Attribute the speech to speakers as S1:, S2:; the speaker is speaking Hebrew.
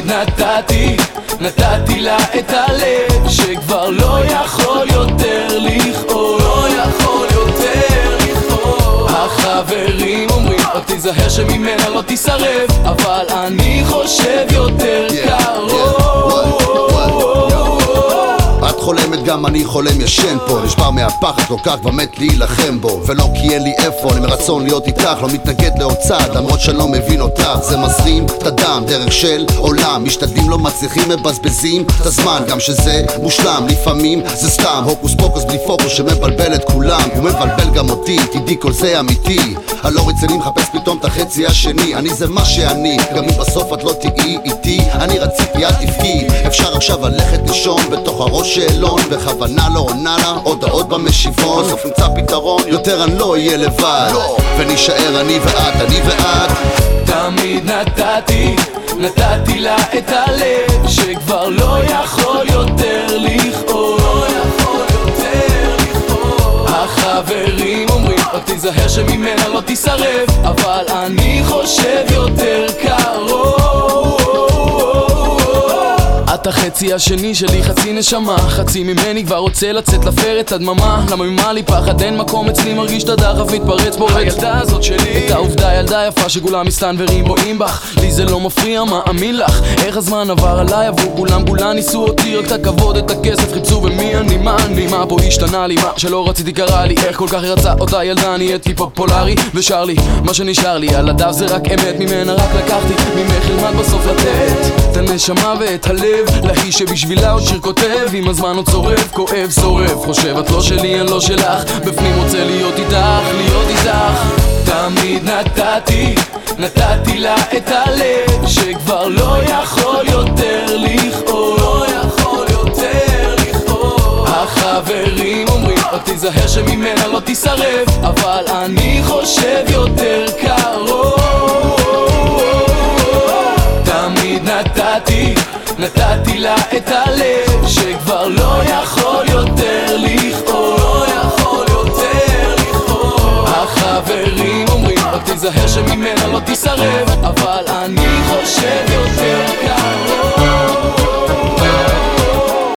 S1: תמיד נתתי, נתתי לה את הלב שכבר לא יכול יותר לכאוב לא יכול יותר לכאוב החברים אומרים רק תיזהר שממנה לא תישרף אבל אני חושב
S2: חולמת גם אני חולם ישן פה. נשבר מהפחד כל כך כבר מת להילחם בו. ולא כי אין לי איפה אני מרצון להיות איתך. לא מתנגד לעוד צעד למרות שאני לא מבין אותך. זה מזרים את הדם דרך של עולם. משתדלים לא מצליחים מבזבזים את הזמן. גם שזה מושלם לפעמים זה סתם. הוקוס פוקוס בלי פוקוס שמבלבל את כולם. הוא מבלבל גם אותי תדעי כל זה אמיתי הלא רציני מחפש פתאום את החצי השני. אני זה מה שאני. גם אם בסוף את לא תהיי איתי אני רציתי אל תבכי. אפשר עכשיו ללכת לישון בתוך הראש שאלון בכוונה לא עונה לה הודעות במשיבון. בסוף נמצא פתרון יותר אני לא אהיה לבד. ונישאר אני ואת אני ואת.
S1: תמיד נתתי, נתתי לה את הלב שכבר לא יכול יותר תיזהר שממנה לא תישרף אבל אני חושב יותר קרוב. את החצי השני שלי, חצי נשמה חצי ממני כבר רוצה לצאת לפרט הדממה למה ממה לי פחד? אין מקום אצלי מרגיש את הדחף מתפרץ פורץ הילדה הזאת שלי. את העובדה ילדה יפה שכולם מסתנוורים רואים בך. לי זה לא מפריע, מאמין לך? איך הזמן עבר עליי עבור כולם? כולם ניסו אותי רק את הכבוד, את הכסף חיפשו ומי אני, מה אני, מה פה השתנה לי? מה שלא רציתי קרה לי? איך כל כך רצה אותה ילדה? נהייתי פופולרי ושר לי. מה שנשאר לי על הדף זה רק אמת ממנה רק לקחתי. ממך ילמד בסוף לתת את הנשמה ואת הלב להיא שבשבילה עוד שיר כותב. עם הזמן עוד צורב, כואב, שורף. חושב את לא שלי, אני לא שלך. בפנים רוצה להיות איתך, להיות איתך. תמיד נתתי, נתתי לה את הלב החברים אומרים רק תיזהר שממנה לא תישרף. אבל אני חושב יותר קרוב. תמיד נתתי, נתתי לה את הלב שכבר לא יכול יותר לכאוב. לא יכול יותר לכאוב. החברים אומרים רק תיזהר שממנה לא תישרף